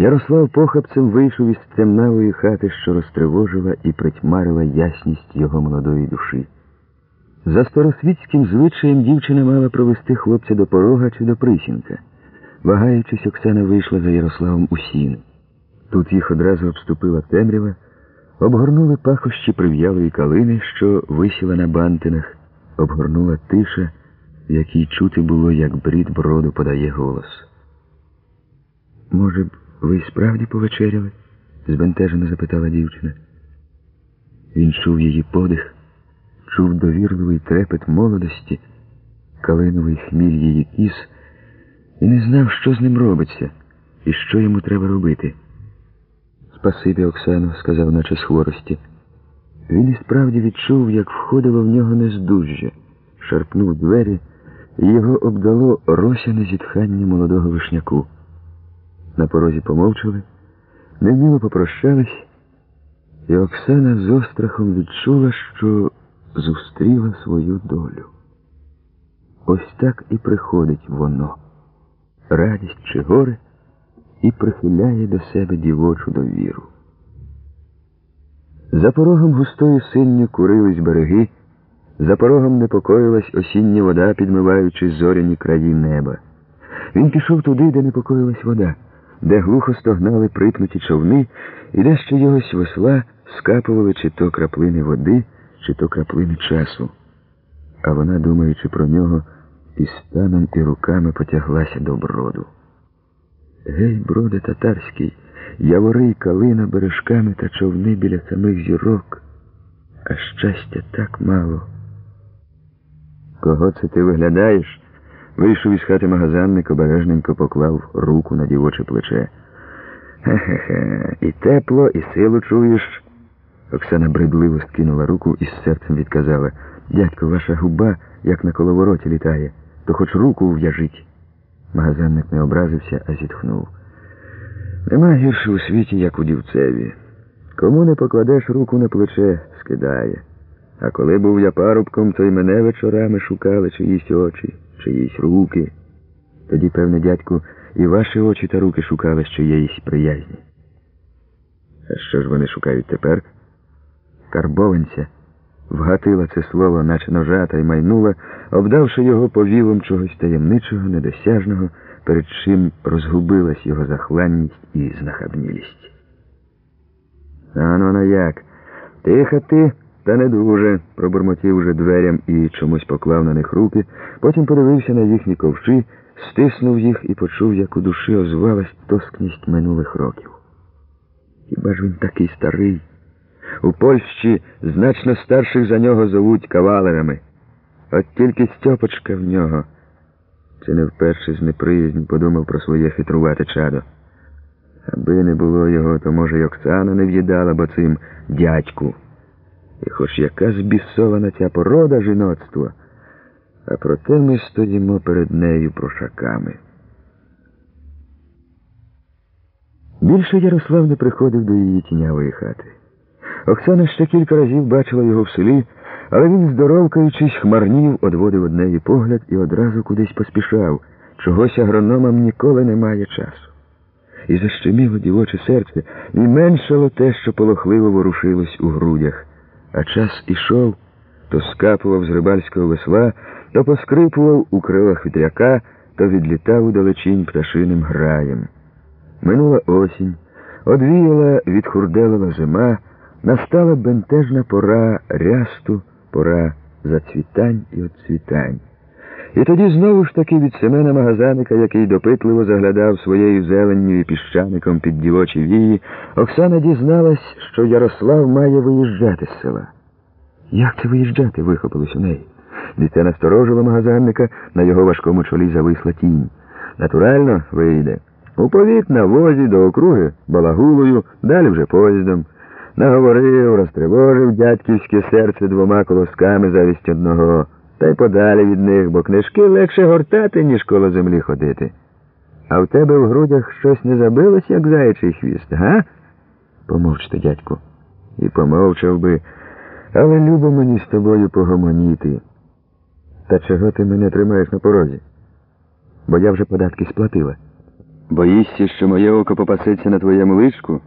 Ярослав похапцем вийшов із темнавої хати, що розтривожила і притьмарила ясність його молодої душі. За старосвітським звичаєм дівчина мала провести хлопця до порога чи до присінка. Вагаючись, Оксана вийшла за Ярославом у сіни. Тут їх одразу обступила темрява, обгорнули пахощі прив'ялої калини, що висіла на бантинах, обгорнула тиша, в якій чути було, як брід броду подає голос. Може б, ви справді повечеряли? збентежено запитала дівчина. Він чув її подих, чув довірливий трепет молодості, калиновий хміль її кіз, і не знав, що з ним робиться і що йому треба робити. Спасибі, Оксано, сказав, наче з хворості. Він і справді відчув, як входило в нього нездужжя, шарпнув двері, і його обдало росяне зітхання молодого вишняку. На порозі помовчали, невміло попрощались, і Оксана з острахом відчула, що зустріла свою долю. Ось так і приходить воно, радість чи горе, і прихиляє до себе дівочу довіру. За порогом густою синню курились береги, за порогом непокоїлась осіння вода, підмиваючи зоряні краї неба. Він пішов туди, де непокоїлась вода де глухо стогнали припнуті човни, і де ще йогось весла скапували чи то краплини води, чи то краплини часу. А вона, думаючи про нього, і станом і руками потяглася до броду. Гей, броде татарський, явори й калина бережками та човни біля самих зірок, а щастя так мало. Кого це ти виглядаєш? Вийшов із хати магазинник, обережненько поклав руку на дівоче плече. Хе-хе-хе, і тепло, і силу чуєш. Оксана бредливо скинула руку і з серцем відказала Дядько, ваша губа, як на коловороті літає, то хоч руку в'яжіть. Магазинник не образився, а зітхнув. Нема гірше у світі, як у дівцеві. Кому не покладеш руку на плече, скидає. А коли був я парубком, то й мене вечорами шукали чиїсь очі чиїсь руки. Тоді, певне, дядьку, і ваші очі та руки шукали чиєїсь приязні. А що ж вони шукають тепер? Карбованця вгатила це слово, наче ножа, та й майнула, обдавши його повілом чогось таємничого, недосяжного, перед чим розгубилась його захланність і знахабнілість. А ну на як? Тиха ти. Та не дуже, пробурмотів уже дверям і чомусь поклав на них руки, потім подивився на їхні ковші, стиснув їх і почув, як у душі озвалась тоскність минулих років. Хіба ж він такий старий? У Польщі значно старших за нього зовуть кавалерами. От тільки Стьопочка в нього. Чи не вперше з неприязнь подумав про своє хитрувате чадо. Аби не було його, то, може, й Оксана не в'їдала бо цим дядьку. І хоч яка збісована ця порода жіноцтва, а проте ми стоїмо перед нею прошаками. Більше Ярослав не приходив до її тінявої хати. Оксана ще кілька разів бачила його в селі, але він, здоровкаючись, хмарнів, одводив од неї погляд і одразу кудись поспішав. Чогось агрономам ніколи немає часу. І защеміло дівоче серце, і меншало те, що полохливо ворушилось у грудях а час ішов, то скапував з рибальського весла, то поскрипував у крилах вітряка, то відлітав у далечінь пташиним граєм. Минула осінь, одвіяла, відхурделила зима, настала бентежна пора рясту, пора зацвітань і отцвітань. І тоді знову ж таки від Семена Магазаника, який допитливо заглядав своєю зеленню і піщаником під дівочі вії, Оксана дізналась, що Ярослав має виїжджати з села. Як це виїжджати? вихопилось у неї. Дитя насторожила магазинника, на його важкому чолі зависла тінь. Натурально вийде. У повіт на возі до округи балагулою, далі вже поїздом. Наговорив, розтривожив дядьківське серце двома колосками завість одного. Та й подалі від них, бо книжки легше гортати, ніж коло землі ходити. А в тебе в грудях щось не забилось, як заячий хвіст, га? Помовчте, дядьку. І помовчав би, але любо мені з тобою погомоніти. Та чого ти мене тримаєш на порозі? Бо я вже податки сплатила. Боїшся, що моє око попасеться на твоєму личку?